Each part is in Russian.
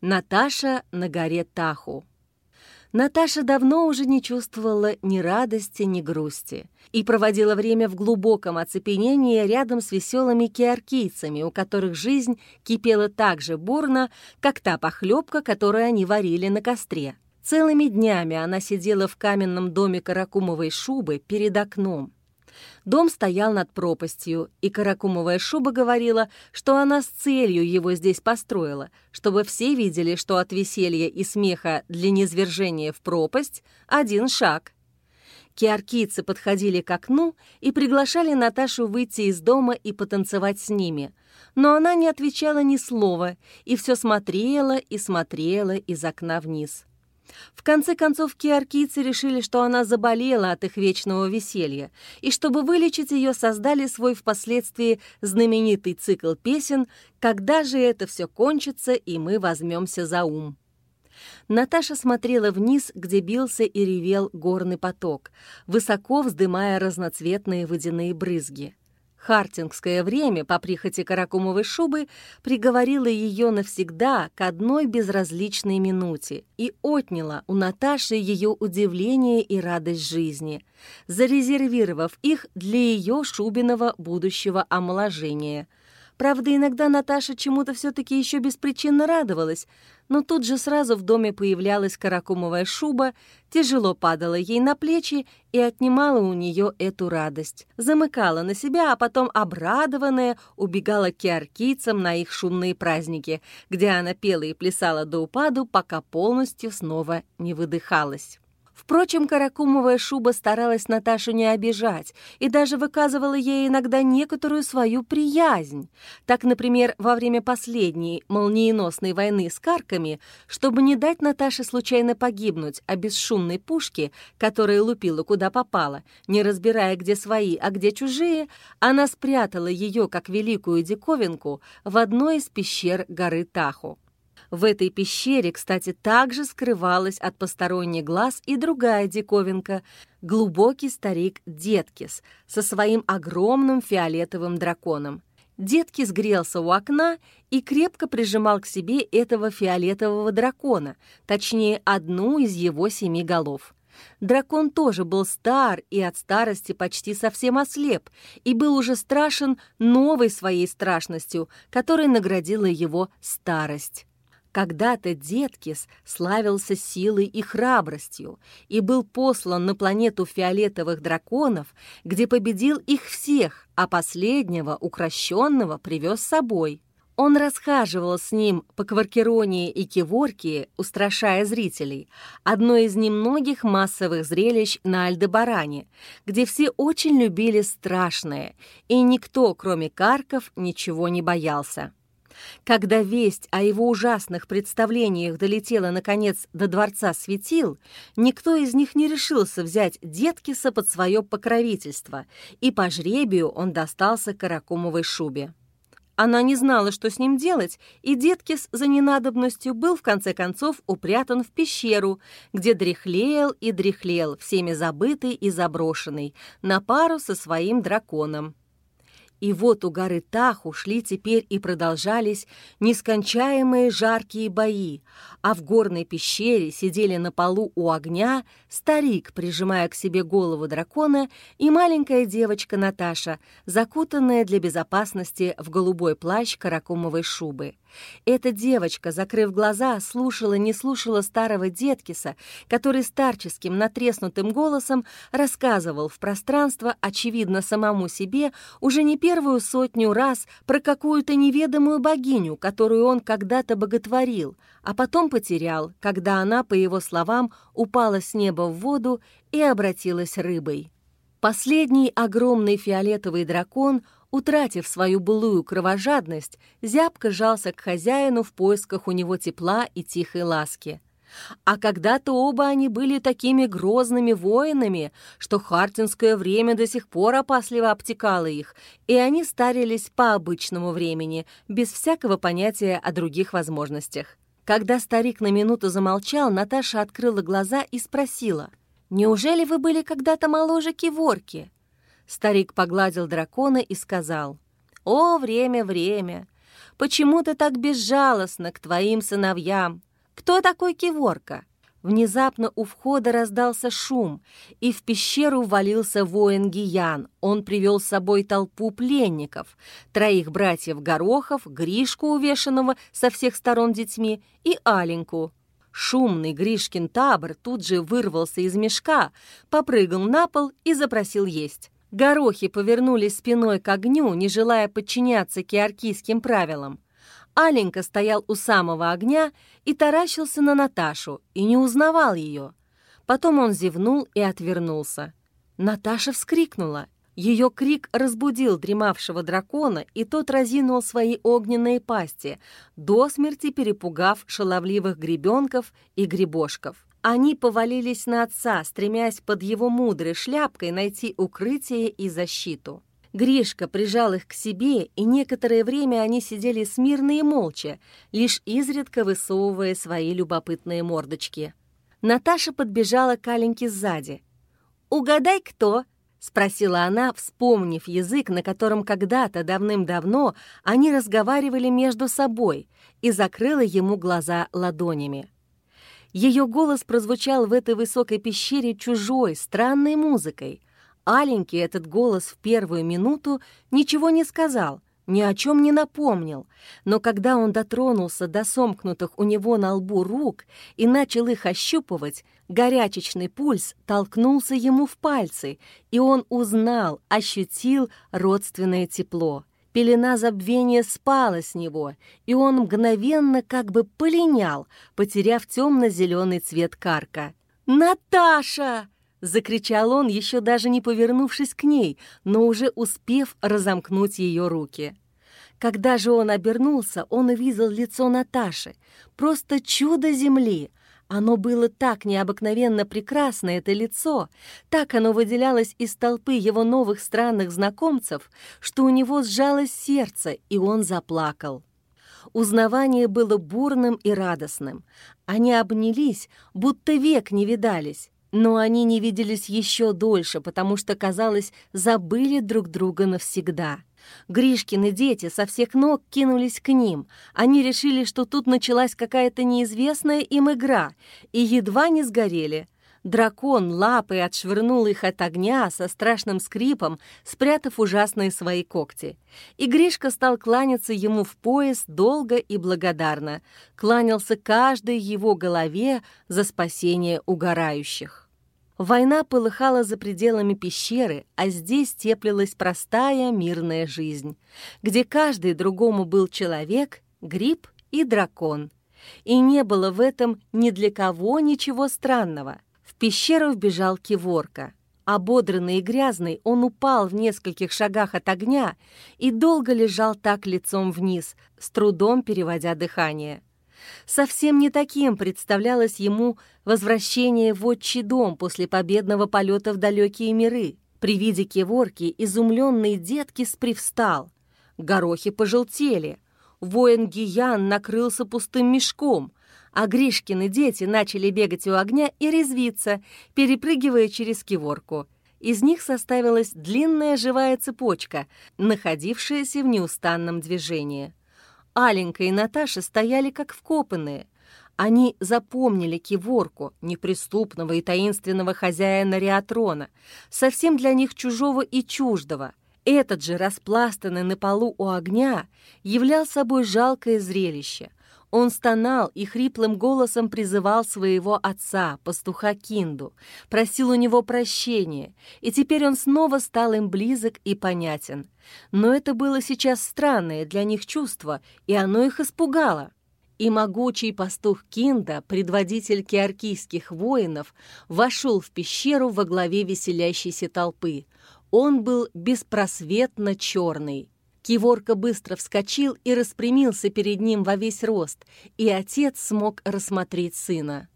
Наташа на горе Таху. Наташа давно уже не чувствовала ни радости, ни грусти и проводила время в глубоком оцепенении рядом с веселыми киаркийцами, у которых жизнь кипела так же бурно, как та похлебка, которую они варили на костре. Целыми днями она сидела в каменном доме Каракумовой шубы перед окном. Дом стоял над пропастью, и Каракумовая шуба говорила, что она с целью его здесь построила, чтобы все видели, что от веселья и смеха для низвержения в пропасть один шаг. Киаркийцы подходили к окну и приглашали Наташу выйти из дома и потанцевать с ними, но она не отвечала ни слова и все смотрела и смотрела из окна вниз. В конце концов, киаркийцы решили, что она заболела от их вечного веселья, и чтобы вылечить ее, создали свой впоследствии знаменитый цикл песен «Когда же это все кончится, и мы возьмемся за ум». Наташа смотрела вниз, где бился и ревел горный поток, высоко вздымая разноцветные водяные брызги. Хартингское время по прихоти Каракумовой шубы приговорило ее навсегда к одной безразличной минуте и отняло у Наташи ее удивление и радость жизни, зарезервировав их для ее шубиного будущего омоложения — Правда, иногда Наташа чему-то все-таки еще беспричинно радовалась, но тут же сразу в доме появлялась каракумовая шуба, тяжело падала ей на плечи и отнимала у нее эту радость. Замыкала на себя, а потом, обрадованная, убегала к киаркийцам на их шумные праздники, где она пела и плясала до упаду, пока полностью снова не выдыхалась. Впрочем, Каракумовая шуба старалась Наташу не обижать и даже выказывала ей иногда некоторую свою приязнь. Так, например, во время последней молниеносной войны с карками, чтобы не дать Наташе случайно погибнуть, а бесшумной пушке, которая лупила куда попало, не разбирая, где свои, а где чужие, она спрятала ее, как великую диковинку, в одной из пещер горы Таху. В этой пещере, кстати, также скрывалась от посторонних глаз и другая диковинка — глубокий старик Деткис со своим огромным фиолетовым драконом. Деткис грелся у окна и крепко прижимал к себе этого фиолетового дракона, точнее, одну из его семи голов. Дракон тоже был стар и от старости почти совсем ослеп, и был уже страшен новой своей страшностью, которой наградила его старость. Когда-то Деткис славился силой и храбростью и был послан на планету фиолетовых драконов, где победил их всех, а последнего, укращенного, привез с собой. Он расхаживал с ним по Кваркеронии и Киворкии, устрашая зрителей, одно из немногих массовых зрелищ на Альдебаране, где все очень любили страшное, и никто, кроме карков, ничего не боялся. Когда весть о его ужасных представлениях долетела, наконец, до Дворца Светил, никто из них не решился взять Деткиса под свое покровительство, и по жребию он достался Каракумовой шубе. Она не знала, что с ним делать, и Деткис за ненадобностью был, в конце концов, упрятан в пещеру, где дряхлеял и дряхлел, всеми забытый и заброшенный, на пару со своим драконом. И вот у горы Таху шли теперь и продолжались нескончаемые жаркие бои, а в горной пещере сидели на полу у огня старик, прижимая к себе голову дракона, и маленькая девочка Наташа, закутанная для безопасности в голубой плащ каракумовой шубы. Эта девочка, закрыв глаза, слушала, не слушала старого деткиса, который старческим натреснутым голосом рассказывал в пространство, очевидно, самому себе, уже не первую сотню раз про какую-то неведомую богиню, которую он когда-то боготворил, а потом потерял, когда она, по его словам, упала с неба в воду и обратилась рыбой. Последний огромный фиолетовый дракон — Утратив свою былую кровожадность, зябко жался к хозяину в поисках у него тепла и тихой ласки. А когда-то оба они были такими грозными воинами, что хартинское время до сих пор опасливо обтекало их, и они старились по обычному времени, без всякого понятия о других возможностях. Когда старик на минуту замолчал, Наташа открыла глаза и спросила, «Неужели вы были когда-то моложе Киворки?» Старик погладил дракона и сказал, «О, время, время! Почему ты так безжалостна к твоим сыновьям? Кто такой Киворка?» Внезапно у входа раздался шум, и в пещеру ввалился воин Гиян. Он привел с собой толпу пленников, троих братьев Горохов, Гришку, увешанного со всех сторон детьми, и Аленьку. Шумный Гришкин табор тут же вырвался из мешка, попрыгал на пол и запросил есть. Горохи повернулись спиной к огню, не желая подчиняться киаркийским правилам. Аленька стоял у самого огня и таращился на Наташу, и не узнавал ее. Потом он зевнул и отвернулся. Наташа вскрикнула. Ее крик разбудил дремавшего дракона, и тот разинул свои огненные пасти, до смерти перепугав шаловливых гребенков и грибошков. Они повалились на отца, стремясь под его мудрой шляпкой найти укрытие и защиту. Гришка прижал их к себе, и некоторое время они сидели смирно и молча, лишь изредка высовывая свои любопытные мордочки. Наташа подбежала к Аленьке сзади. «Угадай, кто?» — спросила она, вспомнив язык, на котором когда-то давным-давно они разговаривали между собой, и закрыла ему глаза ладонями. Ее голос прозвучал в этой высокой пещере чужой, странной музыкой — Аленький этот голос в первую минуту ничего не сказал, ни о чем не напомнил, но когда он дотронулся до сомкнутых у него на лбу рук и начал их ощупывать, горячечный пульс толкнулся ему в пальцы, и он узнал, ощутил родственное тепло. Пелена забвения спала с него, и он мгновенно как бы полинял, потеряв темно-зеленый цвет карка. «Наташа!» — закричал он, еще даже не повернувшись к ней, но уже успев разомкнуть ее руки. Когда же он обернулся, он увидел лицо Наташи. Просто чудо земли! Оно было так необыкновенно прекрасно, это лицо, так оно выделялось из толпы его новых странных знакомцев, что у него сжалось сердце, и он заплакал. Узнавание было бурным и радостным. Они обнялись, будто век не видались. Но они не виделись еще дольше, потому что, казалось, забыли друг друга навсегда. Гришкины дети со всех ног кинулись к ним. Они решили, что тут началась какая-то неизвестная им игра, и едва не сгорели. Дракон лапой отшвырнул их от огня со страшным скрипом, спрятав ужасные свои когти. И Гришка стал кланяться ему в пояс долго и благодарно. Кланялся каждой его голове за спасение угорающих. Война полыхала за пределами пещеры, а здесь теплилась простая мирная жизнь, где каждый другому был человек, гриб и дракон. И не было в этом ни для кого ничего странного — пещеру вбежал Киворка. Ободренный и грязный, он упал в нескольких шагах от огня и долго лежал так лицом вниз, с трудом переводя дыхание. Совсем не таким представлялось ему возвращение в отчий дом после победного полета в далекие миры. При виде киворки изумленный деткис привстал. Горохи пожелтели. Воин Гиян накрылся пустым мешком а Гришкины дети начали бегать у огня и резвиться, перепрыгивая через киворку. Из них составилась длинная живая цепочка, находившаяся в неустанном движении. Аленька и Наташа стояли как вкопанные. Они запомнили киворку, неприступного и таинственного хозяина Риатрона, совсем для них чужого и чуждого. Этот же, распластанный на полу у огня, являл собой жалкое зрелище. Он стонал и хриплым голосом призывал своего отца, пастуха Кинду, просил у него прощения, и теперь он снова стал им близок и понятен. Но это было сейчас странное для них чувство, и оно их испугало. И могучий пастух Кинда, предводитель киаркийских воинов, вошел в пещеру во главе веселящейся толпы. Он был беспросветно черный. Киворка быстро вскочил и распрямился перед ним во весь рост, и отец смог рассмотреть сына.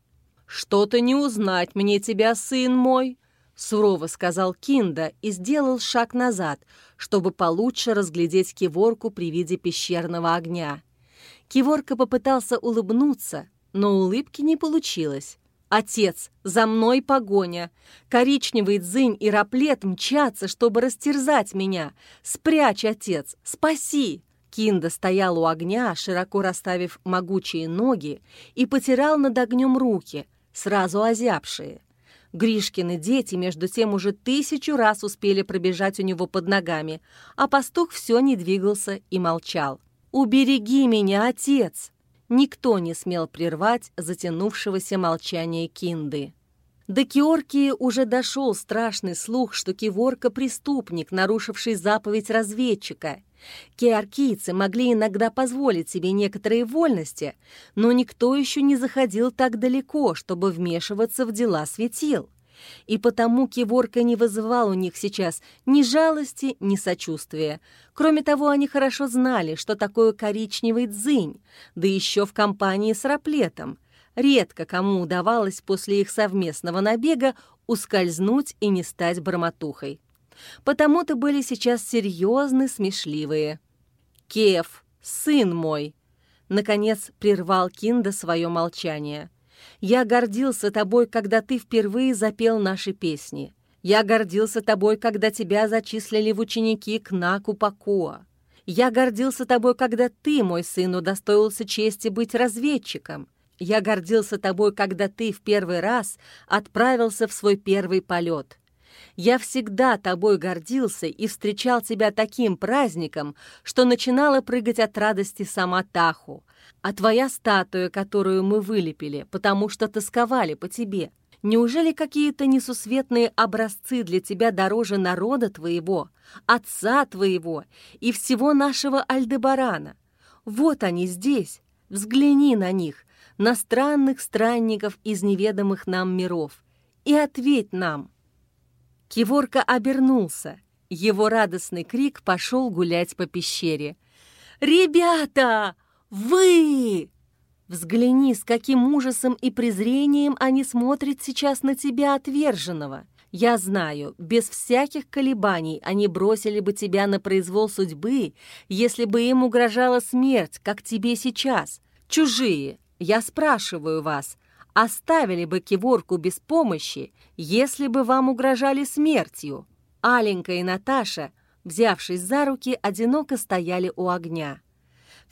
«Что-то не узнать мне тебя, сын мой!» — сурово сказал Кинда и сделал шаг назад, чтобы получше разглядеть Киворку при виде пещерного огня. Киворка попытался улыбнуться, но улыбки не получилось. «Отец, за мной погоня! Коричневый дзынь и раплет мчатся, чтобы растерзать меня! Спрячь, отец! Спаси!» Кинда стоял у огня, широко расставив могучие ноги, и потирал над огнем руки, сразу озябшие. Гришкины дети, между тем, уже тысячу раз успели пробежать у него под ногами, а пастух все не двигался и молчал. «Убереги меня, отец!» Никто не смел прервать затянувшегося молчания Кинды. До Киорки уже дошел страшный слух, что Киворка — преступник, нарушивший заповедь разведчика — Кеаркийцы могли иногда позволить себе некоторые вольности, но никто еще не заходил так далеко, чтобы вмешиваться в дела светил. И потому Киворка не вызывал у них сейчас ни жалости, ни сочувствия. Кроме того, они хорошо знали, что такое коричневый дзынь, да еще в компании с Раплетом. Редко кому удавалось после их совместного набега ускользнуть и не стать бормотухой потому-то были сейчас серьезны, смешливые. «Кеф, сын мой!» Наконец прервал Кинда свое молчание. «Я гордился тобой, когда ты впервые запел наши песни. Я гордился тобой, когда тебя зачислили в ученики к Наку Пакуа. Я гордился тобой, когда ты, мой сын, удостоился чести быть разведчиком. Я гордился тобой, когда ты в первый раз отправился в свой первый полет. Я всегда тобой гордился и встречал тебя таким праздником, что начинала прыгать от радости сама Таху. А твоя статуя, которую мы вылепили, потому что тосковали по тебе, неужели какие-то несусветные образцы для тебя дороже народа твоего, отца твоего и всего нашего Альдебарана? Вот они здесь, взгляни на них, на странных странников из неведомых нам миров, и ответь нам, Киворка обернулся. Его радостный крик пошел гулять по пещере. «Ребята! Вы!» Взгляни, с каким ужасом и презрением они смотрят сейчас на тебя, отверженного. Я знаю, без всяких колебаний они бросили бы тебя на произвол судьбы, если бы им угрожала смерть, как тебе сейчас. Чужие, я спрашиваю вас, оставили бы Киворку без помощи, если бы вам угрожали смертью. Аленька и Наташа, взявшись за руки, одиноко стояли у огня.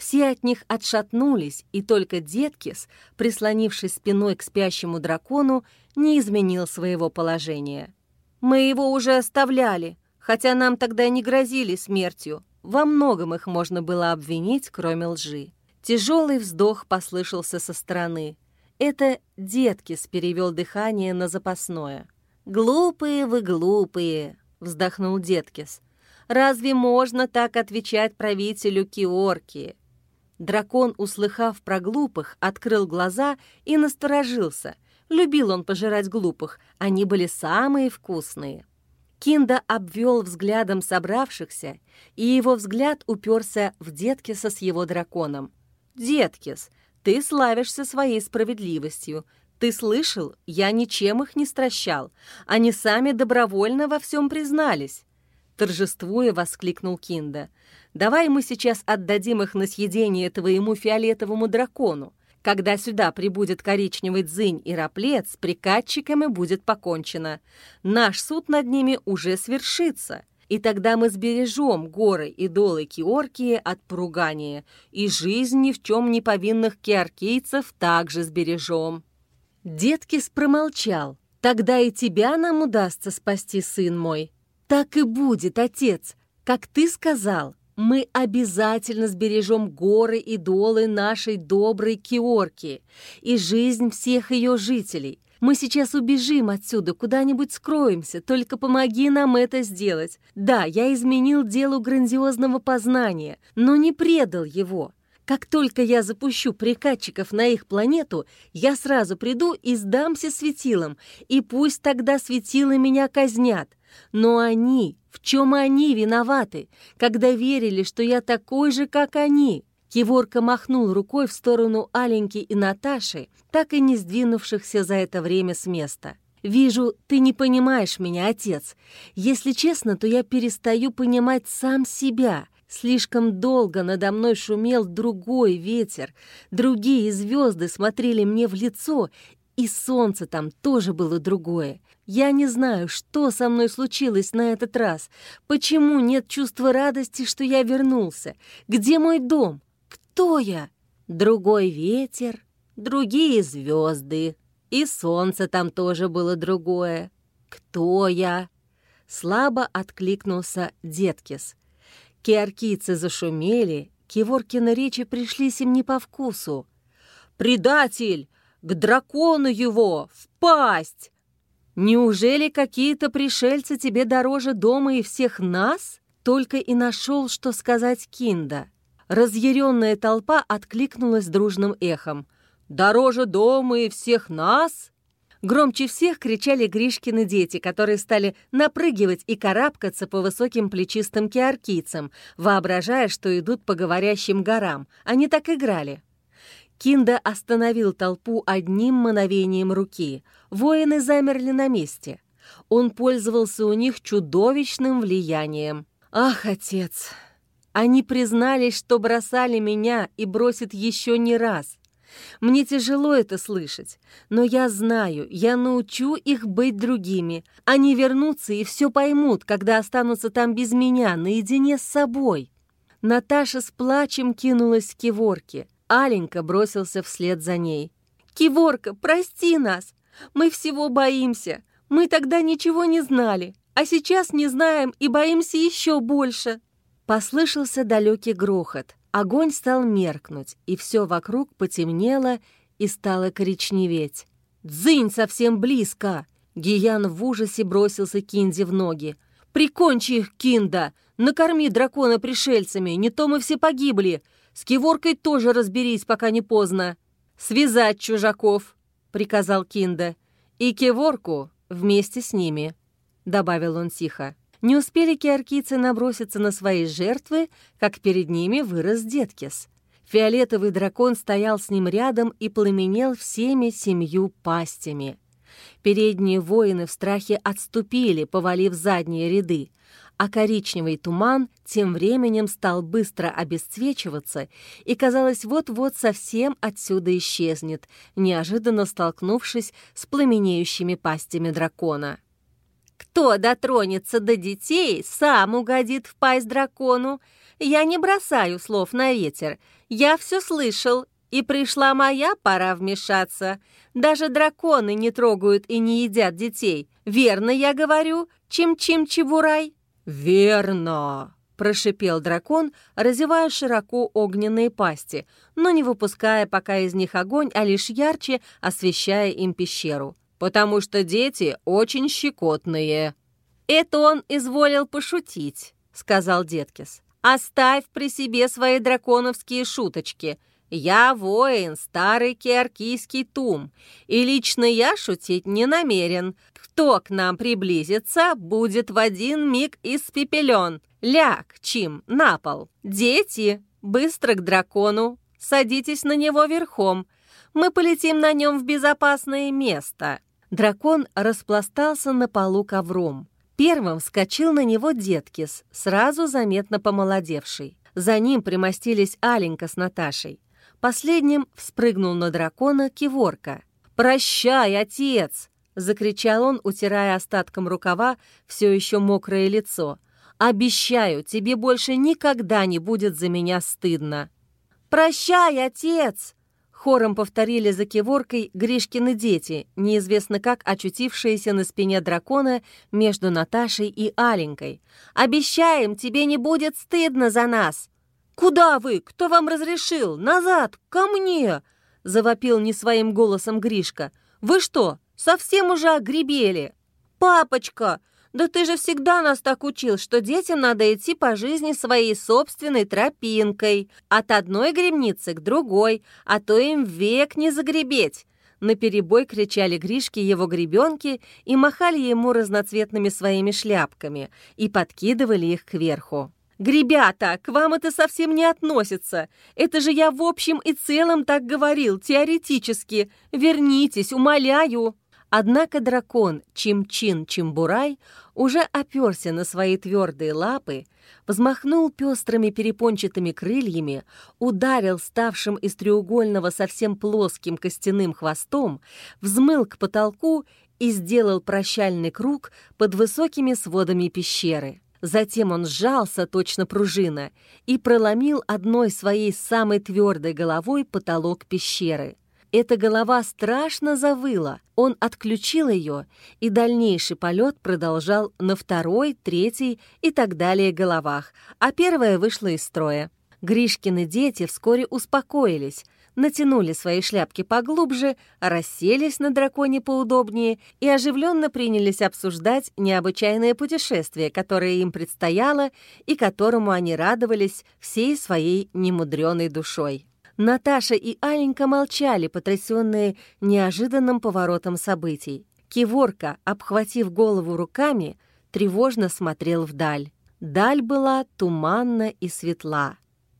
Все от них отшатнулись, и только Деткис, прислонившись спиной к спящему дракону, не изменил своего положения. «Мы его уже оставляли, хотя нам тогда не грозили смертью. Во многом их можно было обвинить, кроме лжи». Тяжелый вздох послышался со стороны. Это Деткис перевел дыхание на запасное. «Глупые вы, глупые!» — вздохнул Деткис. «Разве можно так отвечать правителю Киорки?» Дракон, услыхав про глупых, открыл глаза и насторожился. Любил он пожирать глупых, они были самые вкусные. Кинда обвел взглядом собравшихся, и его взгляд уперся в Деткиса с его драконом. «Деткис, ты славишься своей справедливостью. Ты слышал? Я ничем их не стращал. Они сами добровольно во всем признались. Торжествуя, воскликнул Кинда. «Давай мы сейчас отдадим их на съедение твоему фиолетовому дракону. Когда сюда прибудет коричневый дзынь и раплет, с приказчиками будет покончено. Наш суд над ними уже свершится и тогда мы сбережем горы и долы Киоркии от поругания, и жизнь ни в чем не повинных киоркийцев также сбережем». Деткис промолчал. «Тогда и тебя нам удастся спасти, сын мой». «Так и будет, отец, как ты сказал, мы обязательно сбережем горы и долы нашей доброй Киорки и жизнь всех ее жителей. Мы сейчас убежим отсюда, куда-нибудь скроемся, только помоги нам это сделать. Да, я изменил делу грандиозного познания, но не предал его. Как только я запущу прикатчиков на их планету, я сразу приду и сдамся светилам, и пусть тогда светилы меня казнят. Но они, в чем они виноваты, когда верили, что я такой же, как они?» Киворка махнул рукой в сторону Аленьки и Наташи, так и не сдвинувшихся за это время с места. «Вижу, ты не понимаешь меня, отец. Если честно, то я перестаю понимать сам себя. Слишком долго надо мной шумел другой ветер, другие звезды смотрели мне в лицо, И солнце там тоже было другое. Я не знаю, что со мной случилось на этот раз. Почему нет чувства радости, что я вернулся? Где мой дом? Кто я? Другой ветер, другие звезды. И солнце там тоже было другое. Кто я? Слабо откликнулся Деткис. Киаркийцы зашумели, Киворкины речи пришлись им не по вкусу. «Предатель! К дракону его! В пасть!» «Неужели какие-то пришельцы тебе дороже дома и всех нас?» Только и нашел, что сказать Кинда. Разъяренная толпа откликнулась дружным эхом. «Дороже дома и всех нас?» Громче всех кричали Гришкины дети, которые стали напрыгивать и карабкаться по высоким плечистым киаркийцам, воображая, что идут по говорящим горам. Они так играли. Кинда остановил толпу одним мановением руки. Воины замерли на месте. Он пользовался у них чудовищным влиянием. «Ах, отец!» Они признались, что бросали меня и бросят еще не раз. Мне тяжело это слышать, но я знаю, я научу их быть другими. Они вернутся и все поймут, когда останутся там без меня, наедине с собой. Наташа с плачем кинулась к Киворке. Аленька бросился вслед за ней. «Киворка, прости нас! Мы всего боимся. Мы тогда ничего не знали, а сейчас не знаем и боимся еще больше». Послышался далекий грохот. Огонь стал меркнуть, и все вокруг потемнело и стало коричневеть. «Дзынь совсем близко!» Гиян в ужасе бросился Кинди в ноги. «Прикончи их, Кинда! Накорми дракона пришельцами, не то мы все погибли! С Киворкой тоже разберись, пока не поздно!» «Связать чужаков!» — приказал Кинда. «И Киворку вместе с ними!» — добавил он тихо. Не успели киаркийцы наброситься на свои жертвы, как перед ними вырос Деткис. Фиолетовый дракон стоял с ним рядом и пламенел всеми семью пастями. Передние воины в страхе отступили, повалив задние ряды, а коричневый туман тем временем стал быстро обесцвечиваться и, казалось, вот-вот совсем отсюда исчезнет, неожиданно столкнувшись с пламенеющими пастями дракона. Кто дотронется до детей, сам угодит в пасть дракону. Я не бросаю слов на ветер. Я все слышал, и пришла моя пора вмешаться. Даже драконы не трогают и не едят детей. Верно я говорю, чим-чим-чебурай?» «Верно!» — прошипел дракон, разевая широко огненные пасти, но не выпуская пока из них огонь, а лишь ярче освещая им пещеру потому что дети очень щекотные». «Это он изволил пошутить», — сказал Деткис. «Оставь при себе свои драконовские шуточки. Я воин, старый киаркийский тум, и лично я шутить не намерен. Кто к нам приблизится, будет в один миг испепелен. Ляг, Чим, на пол. Дети, быстро к дракону. Садитесь на него верхом. Мы полетим на нем в безопасное место. Дракон распластался на полу ковром. Первым вскочил на него Деткис, сразу заметно помолодевший. За ним примостились Аленька с Наташей. Последним вспрыгнул на дракона Киворка. «Прощай, отец!» — закричал он, утирая остатком рукава все еще мокрое лицо. «Обещаю, тебе больше никогда не будет за меня стыдно!» «Прощай, отец!» Хором повторили за киворкой Гришкины дети, неизвестно как очутившиеся на спине дракона между Наташей и Аленькой. «Обещаем, тебе не будет стыдно за нас!» «Куда вы? Кто вам разрешил? Назад! Ко мне!» — завопил не своим голосом Гришка. «Вы что, совсем уже огребели?» «Папочка, да ты же всегда нас так учил, что детям надо идти по жизни своей собственной тропинкой, от одной гребницы к другой, а то им век не загребеть. На перебой кричали Гришки его гребенки и махали ему разноцветными своими шляпками и подкидывали их кверху. «Гребята, к вам это совсем не относится. Это же я в общем и целом так говорил, теоретически. Вернитесь, умоляю!» Однако дракон Чимчин-Чимбурай уже оперся на свои твердые лапы, взмахнул пестрыми перепончатыми крыльями, ударил ставшим из треугольного совсем плоским костяным хвостом, взмыл к потолку и сделал прощальный круг под высокими сводами пещеры. Затем он сжался, точно пружина, и проломил одной своей самой твердой головой потолок пещеры. Эта голова страшно завыла. Он отключил ее, и дальнейший полет продолжал на второй, третий и так далее головах, а первая вышла из строя. Гришкины дети вскоре успокоились, натянули свои шляпки поглубже, расселись на драконе поудобнее и оживленно принялись обсуждать необычайное путешествие, которое им предстояло и которому они радовались всей своей немудреной душой. Наташа и Аленька молчали, потрясенные неожиданным поворотом событий. Киворка, обхватив голову руками, тревожно смотрел вдаль. Даль была туманна и светла.